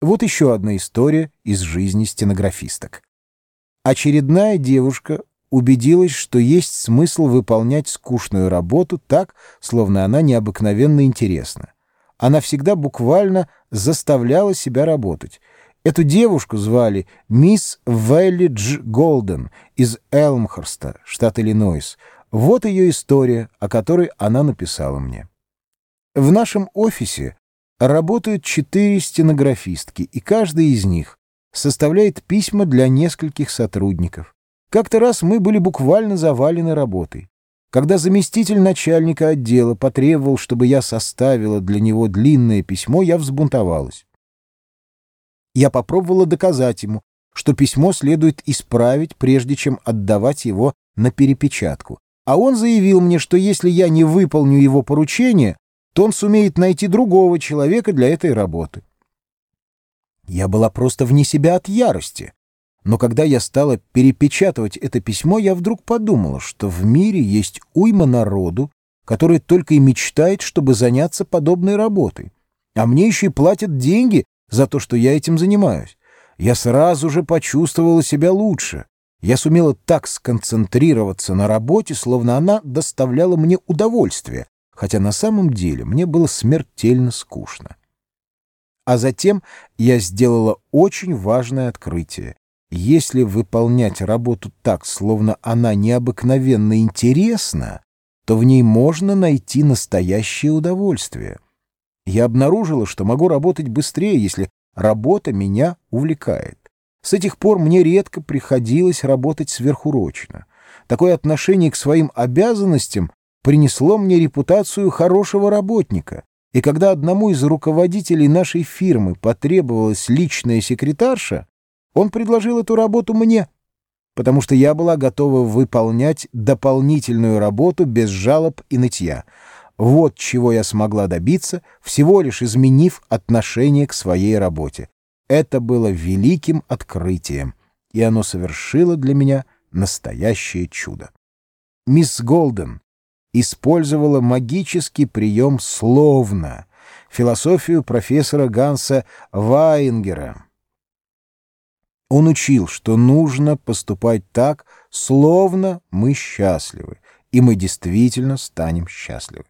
Вот еще одна история из жизни стенографисток. Очередная девушка убедилась, что есть смысл выполнять скучную работу так, словно она необыкновенно интересна. Она всегда буквально заставляла себя работать. Эту девушку звали мисс Вэлли Дж. Голден из Элмхорста, штат Иллинойс. Вот ее история, о которой она написала мне. В нашем офисе работают четыре стенографистки, и каждая из них составляет письма для нескольких сотрудников. Как-то раз мы были буквально завалены работой. Когда заместитель начальника отдела потребовал, чтобы я составила для него длинное письмо, я взбунтовалась. Я попробовала доказать ему, что письмо следует исправить, прежде чем отдавать его на перепечатку. А он заявил мне, что если я не выполню его поручение, то он сумеет найти другого человека для этой работы. Я была просто вне себя от ярости. Но когда я стала перепечатывать это письмо, я вдруг подумала, что в мире есть уйма народу, который только и мечтает, чтобы заняться подобной работой. А мне еще и платят деньги за то, что я этим занимаюсь. Я сразу же почувствовала себя лучше. Я сумела так сконцентрироваться на работе, словно она доставляла мне удовольствие, хотя на самом деле мне было смертельно скучно. А затем я сделала очень важное открытие. Если выполнять работу так, словно она необыкновенно интересна, то в ней можно найти настоящее удовольствие. Я обнаружила, что могу работать быстрее, если работа меня увлекает. С этих пор мне редко приходилось работать сверхурочно. Такое отношение к своим обязанностям принесло мне репутацию хорошего работника. И когда одному из руководителей нашей фирмы потребовалась личная секретарша, он предложил эту работу мне, потому что я была готова выполнять дополнительную работу без жалоб и нытья. Вот чего я смогла добиться, всего лишь изменив отношение к своей работе. Это было великим открытием, и оно совершило для меня настоящее чудо. Мисс Голден использовала магический прием «словно», философию профессора Ганса Вайнгера. Он учил, что нужно поступать так, словно мы счастливы, и мы действительно станем счастливы.